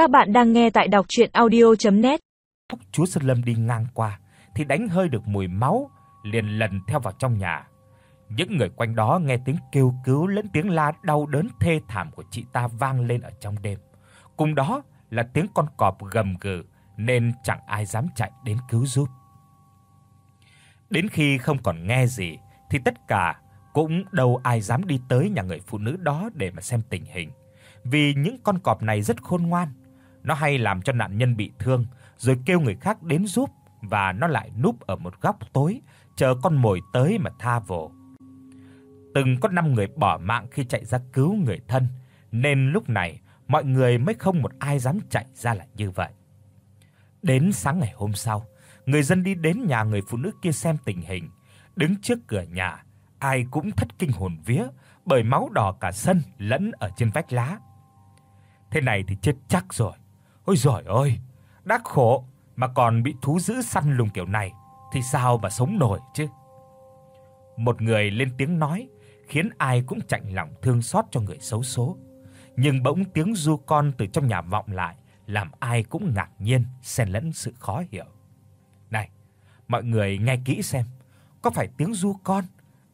Các bạn đang nghe tại đọc audio net Chúa Sơn Lâm đi ngang qua thì đánh hơi được mùi máu, liền lần theo vào trong nhà. Những người quanh đó nghe tiếng kêu cứu lẫn tiếng la đau đớn thê thảm của chị ta vang lên ở trong đêm. Cùng đó là tiếng con cọp gầm gừ nên chẳng ai dám chạy đến cứu giúp. Đến khi không còn nghe gì thì tất cả cũng đâu ai dám đi tới nhà người phụ nữ đó để mà xem tình hình. Vì những con cọp này rất khôn ngoan, nó hay làm cho nạn nhân bị thương rồi kêu người khác đến giúp và nó lại núp ở một góc tối chờ con mồi tới mà tha vồ. Từng có 5 người bỏ mạng khi chạy ra cứu người thân, nên lúc này mọi người mới không một ai dám chạy ra là như vậy. Đến sáng ngày hôm sau, người dân đi đến nhà người phụ nữ kia xem tình hình, đứng trước cửa nhà, ai cũng thất kinh hồn vía bởi máu đỏ cả sân lẫn ở trên vách lá. Thế này thì chết chắc rồi. Ôi giời ơi, đắc khổ mà còn bị thú dữ săn lùng kiểu này thì sao mà sống nổi chứ. Một người lên tiếng nói, khiến ai cũng chạnh lòng thương xót cho người xấu số. Nhưng bỗng tiếng ru con từ trong nhà vọng lại, làm ai cũng ngạc nhiên, xen lẫn sự khó hiểu. Này, mọi người nghe kỹ xem, có phải tiếng ru con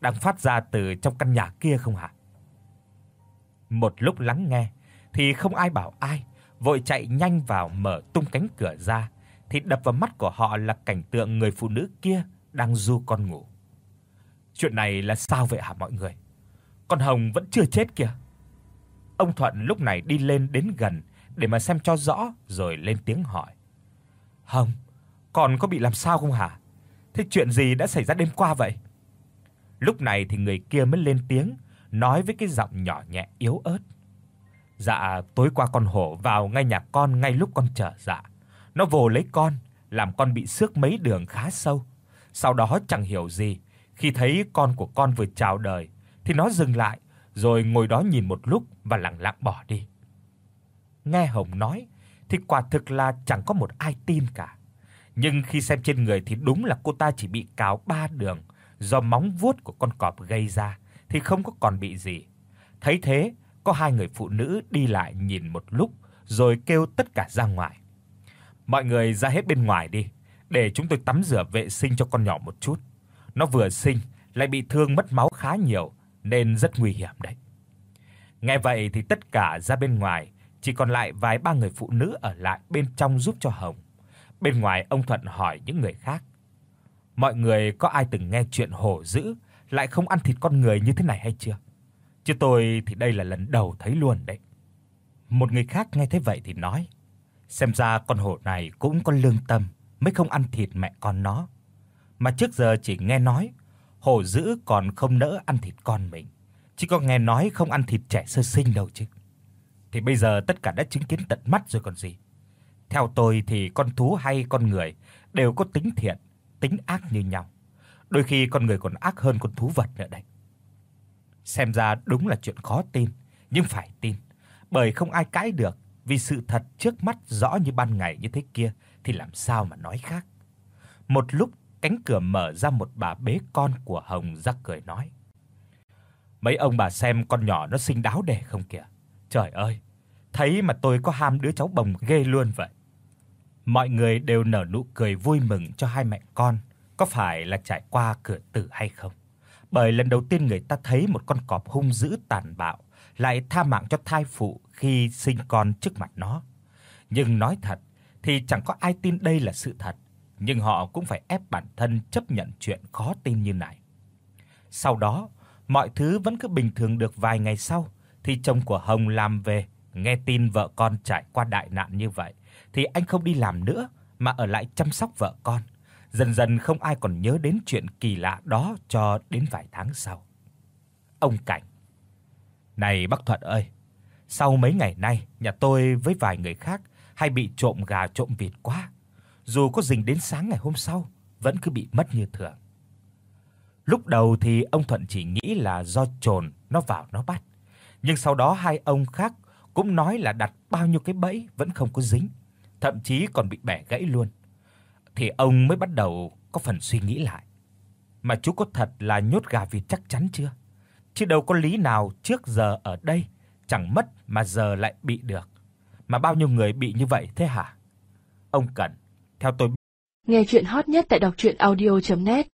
đang phát ra từ trong căn nhà kia không hả? Một lúc lắng nghe thì không ai bảo ai, vội chạy nhanh vào mở tung cánh cửa ra thì đập vào mắt của họ là cảnh tượng người phụ nữ kia đang ru con ngủ. Chuyện này là sao vậy hả mọi người? Con Hồng vẫn chưa chết kìa. Ông Thuận lúc này đi lên đến gần để mà xem cho rõ rồi lên tiếng hỏi. "Hồng, con có bị làm sao không hả? Thế chuyện gì đã xảy ra đêm qua vậy?" Lúc này thì người kia mới lên tiếng, nói với cái giọng nhỏ nhẹ yếu ớt. "Dạ, tối qua con hổ vào ngay nhà con ngay lúc con trở dạ. Nó vồ lấy con, làm con bị xước mấy đường khá sâu. Sau đó chẳng hiểu gì, khi thấy con của con vừa chào đời thì nó dừng lại, rồi ngồi đó nhìn một lúc và lặng lặng bỏ đi. Nghe Hồng nói thì quả thực là chẳng có một ai tin cả. Nhưng khi xem trên người thì đúng là cô ta chỉ bị cào ba đường do móng vuốt của con cọp gây ra thì không có còn bị gì. Thấy thế, có hai người phụ nữ đi lại nhìn một lúc rồi kêu tất cả ra ngoài. Mọi người ra hết bên ngoài đi, để chúng tôi tắm rửa vệ sinh cho con nhỏ một chút. Nó vừa sinh lại bị thương mất máu khá nhiều nên rất nguy hiểm đấy. Nghe vậy thì tất cả ra bên ngoài, chỉ còn lại vài ba người phụ nữ ở lại bên trong giúp cho Hồng. Bên ngoài ông Thuận hỏi những người khác. Mọi người có ai từng nghe chuyện hổ dữ lại không ăn thịt con người như thế này hay chưa? Chứ tôi thì đây là lần đầu thấy luôn đấy. Một người khác nghe thấy vậy thì nói: Xem ra con hổ này cũng có lương tâm, mới không ăn thịt mẹ con nó. Mà trước giờ chỉ nghe nói hổ dữ còn không nỡ ăn thịt con mình, chỉ có nghe nói không ăn thịt trẻ sơ sinh đâu chứ. Thì bây giờ tất cả đã chứng kiến tận mắt rồi còn gì. Theo tôi thì con thú hay con người đều có tính thiện, tính ác như nhau. Đôi khi con người còn ác hơn con thú vật nữa đấy. Xem ra đúng là chuyện khó tin, nhưng phải tin, bởi không ai cãi được vì sự thật trước mắt rõ như ban ngày như thế kia thì làm sao mà nói khác. Một lúc cánh cửa mở ra một bà bế con của Hồng ra cười nói: "Mấy ông bà xem con nhỏ nó xinh đáo đẻ không kìa. Trời ơi, thấy mà tôi có ham đứa cháu bồng ghê luôn vậy." Mọi người đều nở nụ cười vui mừng cho hai mẹ con, có phải là trải qua cửa tử hay không? Bởi lần đầu tiên người ta thấy một con cọp hung dữ tàn bạo lại tha mạng cho thai phụ khi sinh con trước mặt nó. Nhưng nói thật thì chẳng có ai tin đây là sự thật, nhưng họ cũng phải ép bản thân chấp nhận chuyện khó tin như này. Sau đó, mọi thứ vẫn cứ bình thường được vài ngày sau thì chồng của Hồng làm về, nghe tin vợ con trải qua đại nạn như vậy thì anh không đi làm nữa mà ở lại chăm sóc vợ con. Dần dần không ai còn nhớ đến chuyện kỳ lạ đó cho đến vài tháng sau. Ông Cảnh này bác Thuận ơi, sau mấy ngày nay nhà tôi với vài người khác hay bị trộm gà trộm vịt quá. Dù có rình đến sáng ngày hôm sau vẫn cứ bị mất như thường. Lúc đầu thì ông Thuận chỉ nghĩ là do trồn nó vào nó bắt, nhưng sau đó hai ông khác cũng nói là đặt bao nhiêu cái bẫy vẫn không có dính, thậm chí còn bị bẻ gãy luôn. Thì ông mới bắt đầu có phần suy nghĩ lại. Mà chú có thật là nhốt gà vịt chắc chắn chưa? chứ đâu có lý nào trước giờ ở đây chẳng mất mà giờ lại bị được. mà bao nhiêu người bị như vậy thế hả? Ông Cẩn, theo tôi Nghe chuyện hot nhất tại đọc audio net